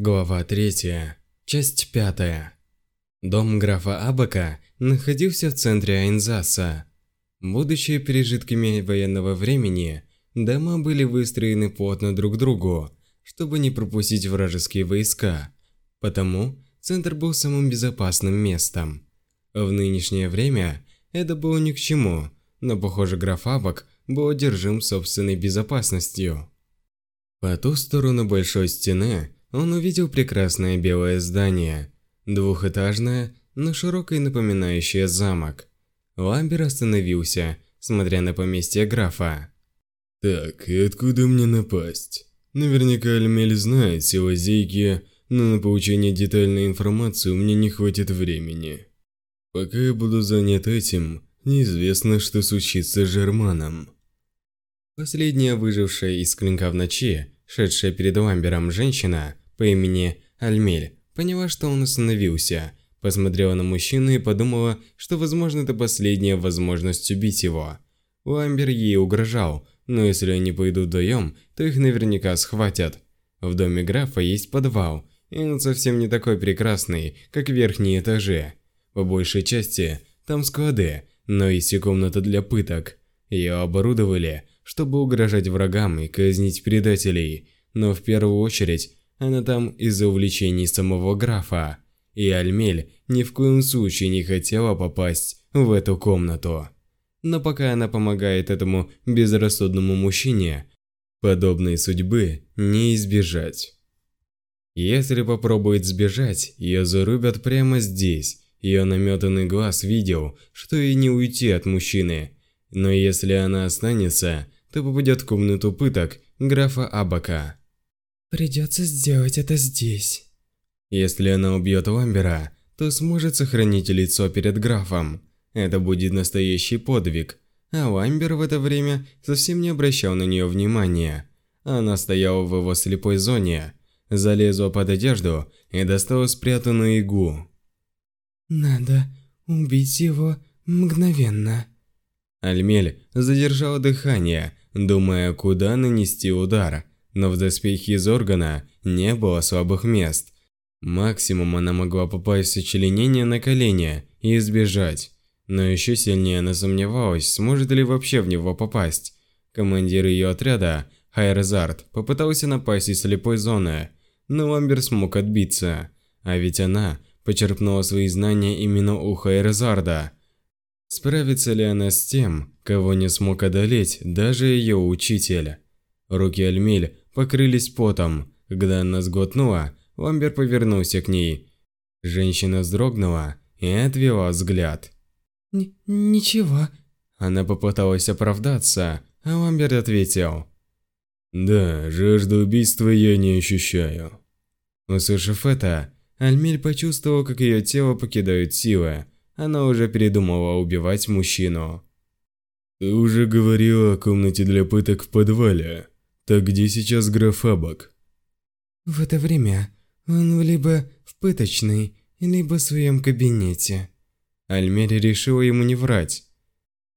Глава 3. Часть 5. Дом графа Абака находился в центре Айнзаса. Будучи пережитками военного времени, дома были выстроены плотно друг к другу, чтобы не пропустить вражеские войска. Потому центр был самым безопасным местом. В нынешнее время это было ни к чему, но похоже граф Абак был одержим собственной безопасностью. По ту сторону большой стены он увидел прекрасное белое здание, двухэтажное, но широкое напоминающее замок. Ламбер остановился, смотря на поместье графа. Так, и откуда мне напасть? Наверняка Альмель знает все лазейки, но на получение детальной информации у меня не хватит времени. Пока я буду занят этим, неизвестно, что случится с Жерманом. Последняя выжившая из клинка в ночи, шедшая перед Ламбером женщина, по имени Альмель поняла, что он остановился, посмотрела на мужчину и подумала, что возможно это последняя возможность убить его. Ламбер ей угрожал, но если они пойдут вдвоем, то их наверняка схватят. В доме графа есть подвал, и он совсем не такой прекрасный, как верхние этажи. По большей части там склады, но есть и комната для пыток. Ее оборудовали, чтобы угрожать врагам и казнить предателей, но в первую очередь она там из-за увлечений самого графа. И Альмель ни в коем случае не хотела попасть в эту комнату. Но пока она помогает этому безрассудному мужчине, подобной судьбы не избежать. Если попробует сбежать, ее зарубят прямо здесь. Ее наметанный глаз видел, что ей не уйти от мужчины. Но если она останется, то попадет в комнату пыток графа Абака. Придется сделать это здесь. Если она убьет Ламбера, то сможет сохранить лицо перед графом. Это будет настоящий подвиг. А Ламбер в это время совсем не обращал на нее внимания. Она стояла в его слепой зоне, залезла под одежду и достала спрятанную игу. Надо убить его мгновенно. Альмель задержала дыхание, думая, куда нанести удар но в доспехе органа не было слабых мест. Максимум она могла попасть в сочленение на колени и избежать. Но еще сильнее она сомневалась, сможет ли вообще в него попасть. Командир ее отряда, Хайрзард, попытался напасть из слепой зоны, но Ламбер смог отбиться. А ведь она почерпнула свои знания именно у Хайрзарда. Справится ли она с тем, кого не смог одолеть даже ее учитель? Руки Альмиль покрылись потом. Когда она сглотнула, Ламбер повернулся к ней. Женщина вздрогнула и отвела взгляд. Н «Ничего». Она попыталась оправдаться, а Ламберт ответил. «Да, жажду убийства я не ощущаю». Услышав это, Альмель почувствовал, как ее тело покидают силы. Она уже передумала убивать мужчину. «Ты уже говорила о комнате для пыток в подвале. Так где сейчас граф Абак? В это время он либо в пыточной, либо в своем кабинете. Альмери решила ему не врать.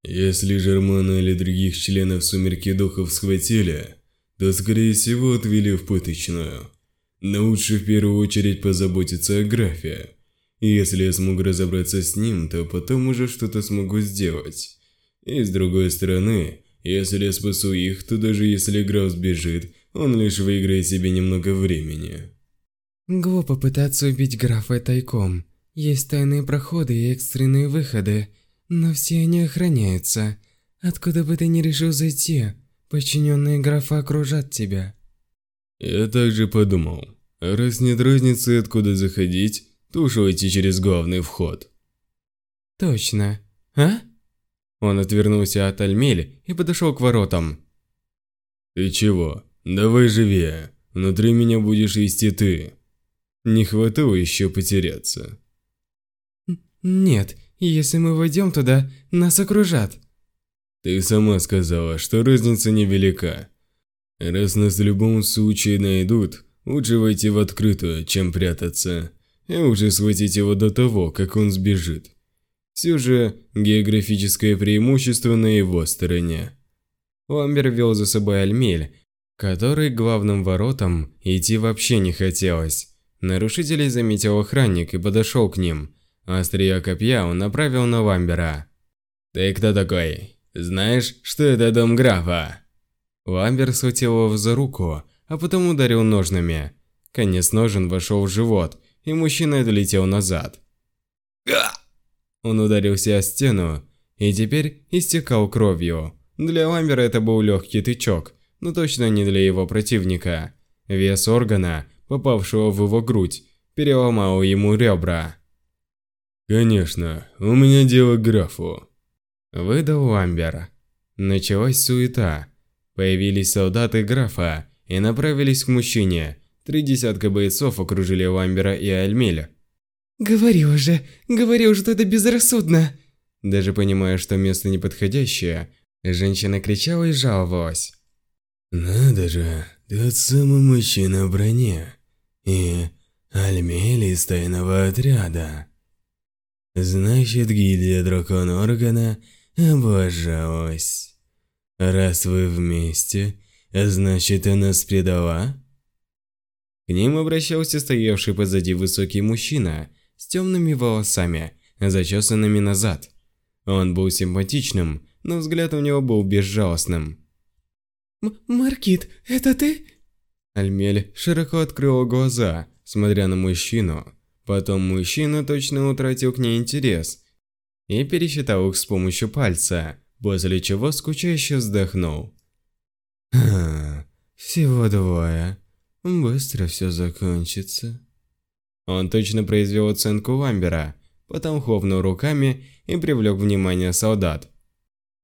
Если Жермана или других членов Сумерки Духов схватили, то скорее всего отвели в пыточную. Но лучше в первую очередь позаботиться о графе. Если я смогу разобраться с ним, то потом уже что-то смогу сделать. И с другой стороны, если я спасу их, то даже если граф сбежит, он лишь выиграет себе немного времени. Глупо пытаться убить графа тайком. Есть тайные проходы и экстренные выходы, но все они охраняются. Откуда бы ты ни решил зайти, подчиненные графа окружат тебя. Я также подумал, раз нет разницы, откуда заходить, то уж войти через главный вход. Точно. А? Он отвернулся от Альмели и подошел к воротам. «Ты чего? Давай живее. Внутри меня будешь вести ты. Не хватало еще потеряться». «Нет, если мы войдем туда, нас окружат». «Ты сама сказала, что разница невелика. Раз нас в любом случае найдут, лучше войти в открытую, чем прятаться, и уже схватить его до того, как он сбежит». Все же географическое преимущество на его стороне. Ламбер вел за собой Альмель, которой к главным воротам идти вообще не хотелось. Нарушителей заметил охранник и подошел к ним. Острие копья он направил на Ламбера. «Ты кто такой? Знаешь, что это дом графа?» Ламбер схватил его за руку, а потом ударил ножными. Конец ножен вошел в живот, и мужчина отлетел назад. Он ударился о стену и теперь истекал кровью. Для Ламбера это был легкий тычок, но точно не для его противника. Вес органа, попавшего в его грудь, переломал ему ребра. «Конечно, у меня дело к графу», – выдал Ламбер. Началась суета. Появились солдаты графа и направились к мужчине. Три десятка бойцов окружили Ламбера и Альмеля. «Говорил же, говорил, что это безрассудно!» Даже понимая, что место неподходящее, женщина кричала и жаловалась. «Надо же, тот самый мужчина в броне и Альмель из тайного отряда. Значит, гильдия Дракон Органа облажалась. Раз вы вместе, значит, она нас предала?» К ним обращался стоявший позади высокий мужчина с темными волосами, зачесанными назад. Он был симпатичным, но взгляд у него был безжалостным. М «Маркит, это ты?» Альмель широко открыла глаза, смотря на мужчину. Потом мужчина точно утратил к ней интерес и пересчитал их с помощью пальца, после чего скучающе вздохнул. «Ха, всего двое. Быстро все закончится». Он точно произвел оценку Ламбера, потом хлопнул руками и привлек внимание солдат.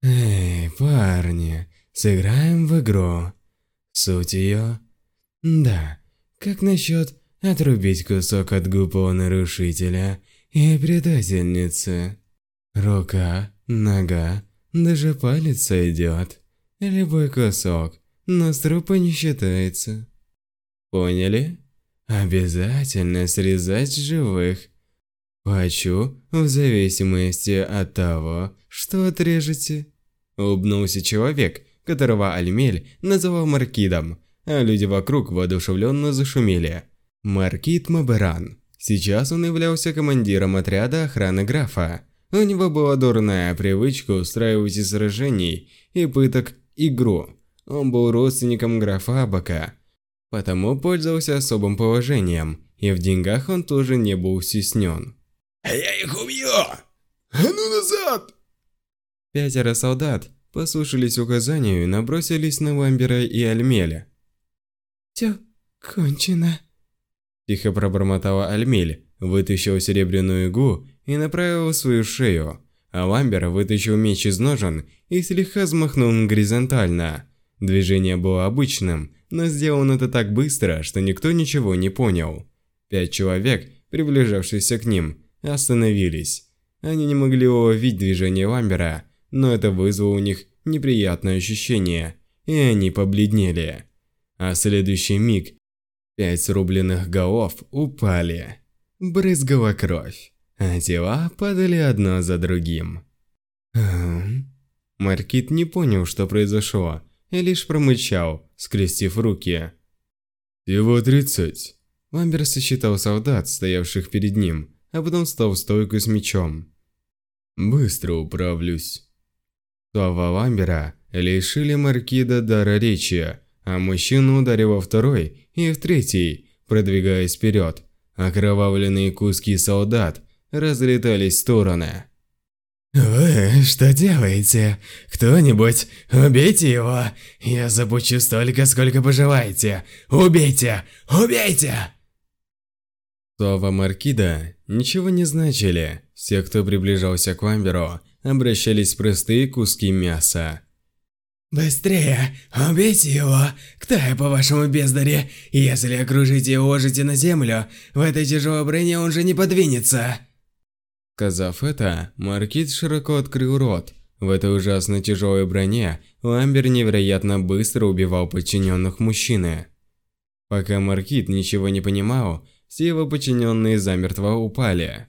«Эй, парни, сыграем в игру. Суть ее да, как насчет отрубить кусок от губ нарушителя и предательницы? Рука, нога, даже палец сойдет. Любой кусок, но с трупа не считается. Поняли? Обязательно срезать живых. Хочу в зависимости от того, что отрежете. Улыбнулся человек, которого Альмель называл Маркидом, а люди вокруг воодушевленно зашумели. Маркит Маберан. Сейчас он являлся командиром отряда охраны графа. У него была дурная привычка устраивать из сражений и пыток игру. Он был родственником графа Абака, потому пользовался особым положением, и в деньгах он тоже не был стеснен. «Я их убью! А ну назад!» Пятеро солдат послушались указанию и набросились на Ламбера и Альмеля. «Все кончено», – тихо пробормотала Альмель, вытащила серебряную иглу и направила свою шею, а Ламбер вытащил меч из ножен и слегка взмахнул горизонтально. Движение было обычным, но сделано это так быстро, что никто ничего не понял. Пять человек, приближавшиеся к ним, остановились. Они не могли уловить движение Ламбера, но это вызвало у них неприятное ощущение, и они побледнели а следующий миг пять срубленных голов упали. Брызгала кровь, а тела падали одно за другим. Хм. Маркит не понял, что произошло, и лишь промычал, скрестив руки. «Его тридцать». Ламбер сосчитал солдат, стоявших перед ним, а потом встал в стойку с мечом. «Быстро управлюсь». Слова Ламбера лишили Маркида дара речи, а мужчину ударил во второй и в третий, продвигаясь вперед. Окровавленные куски солдат разлетались в стороны. «Вы что делаете? Кто-нибудь, убейте его! Я запучу столько, сколько пожелаете! Убейте! Убейте!» Слова Маркида ничего не значили. Все, кто приближался к Вамберу, обращались в простые куски мяса. «Быстрее! Убейте его! Кто я, по-вашему, бездари? Если окружите и уложите на землю, в этой тяжелой броне он же не подвинется!» Сказав это, Маркиз широко открыл рот. В этой ужасно тяжелой броне Ламбер невероятно быстро убивал подчиненных мужчины. Пока Маркит ничего не понимал, все его подчиненные замертво упали.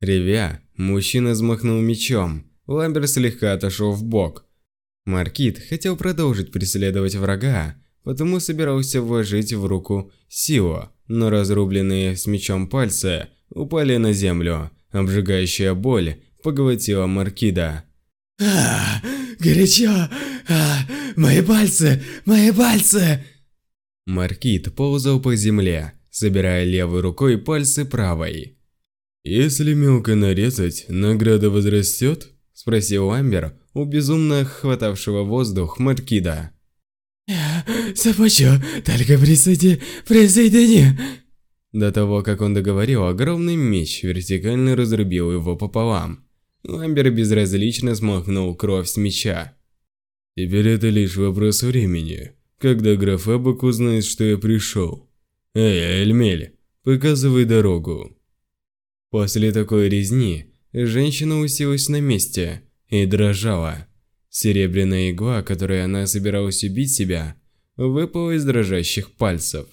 Ревя, мужчина взмахнул мечом, Ламбер слегка отошел в бок. Маркит хотел продолжить преследовать врага, потому собирался вложить в руку силу, но разрубленные с мечом пальцы упали на землю. Обжигающая боль поглотила Маркида. А, горячо! А, мои пальцы! Мои пальцы! Маркид ползал по земле, собирая левой рукой пальцы правой. «Если мелко нарезать, награда возрастет?» – спросил Амбер у безумно хватавшего воздух Маркида. «Я заплачу, только присоедини, присоедини!» До того, как он договорил, огромный меч вертикально разрубил его пополам. Ламбер безразлично смахнул кровь с меча. «Теперь это лишь вопрос времени, когда граф Абак узнает, что я пришел. Эй, Эльмель, показывай дорогу». После такой резни, женщина уселась на месте и дрожала. Серебряная игла, которой она собиралась убить себя, выпала из дрожащих пальцев.